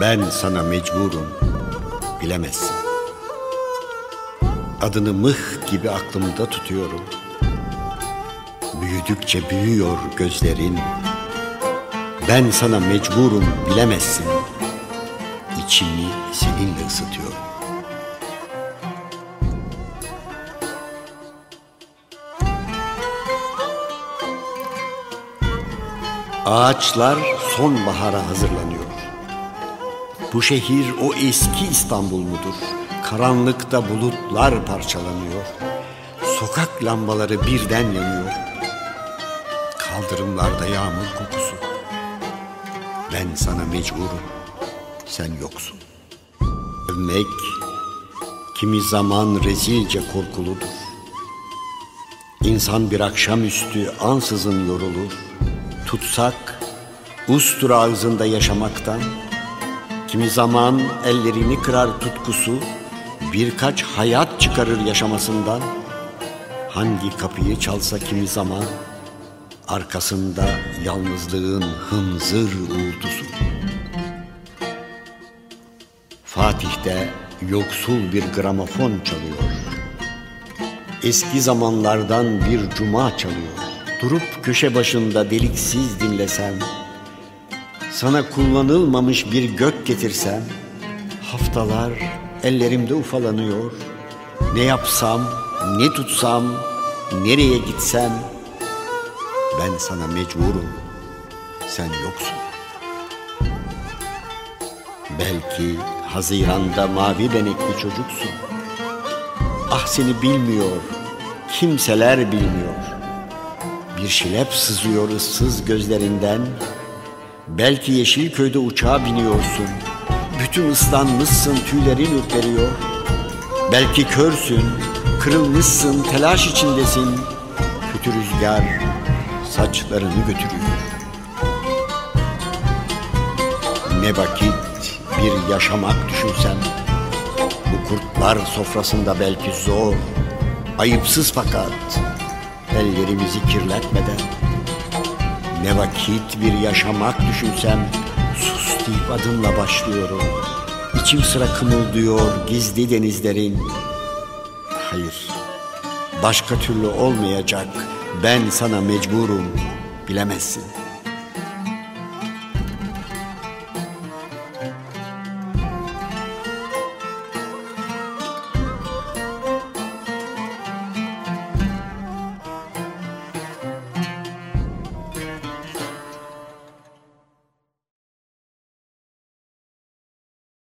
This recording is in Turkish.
Ben sana mecburum, bilemezsin. Adını mıh gibi aklımda tutuyorum. Büyüdükçe büyüyor gözlerin. Ben sana mecburum, bilemezsin. İçimi seninle ısıtıyorum. Ağaçlar sonbahara hazırlanıyor. Bu şehir o eski İstanbul mudur? Karanlıkta bulutlar parçalanıyor. Sokak lambaları birden yanıyor. Kaldırımlarda yağmur kokusu. Ben sana mecburum. Sen yoksun. Övmek kimi zaman rezilce korkuludur. İnsan bir akşamüstü ansızın yorulur. Tutsak ustur ağzında yaşamaktan Kimi zaman ellerini kırar tutkusu, birkaç hayat çıkarır yaşamasından. Hangi kapıyı çalsa kimi zaman, arkasında yalnızlığın hınzır uğultusu. Fatih'te yoksul bir gramofon çalıyor. Eski zamanlardan bir cuma çalıyor. Durup köşe başında deliksiz dinlesem, sana kullanılmamış bir gök getirsem Haftalar ellerimde ufalanıyor. Ne yapsam, ne tutsam, nereye gitsem Ben sana mecburum, sen yoksun. Belki Haziran'da mavi benekli çocuksun. Ah seni bilmiyor, kimseler bilmiyor. Bir şilep sızıyor ıssız gözlerinden Belki Yeşilköy'de uçağa biniyorsun. Bütün ıslanmışsın, tüylerin ürperiyor. Belki körsün, kırılmışsın, telaş içindesin. Kötü rüzgar saçlarını götürüyor. Ne vakit bir yaşamak düşünsem. Bu kurtlar sofrasında belki zor, ayıpsız fakat ellerimizi kirletmeden ne vakit bir yaşamak düşünsem Sus deyip adımla başlıyorum. İçim sıra kımıldıyor gizli denizlerin. Hayır Başka türlü olmayacak. Ben sana mecburum Bilemezsin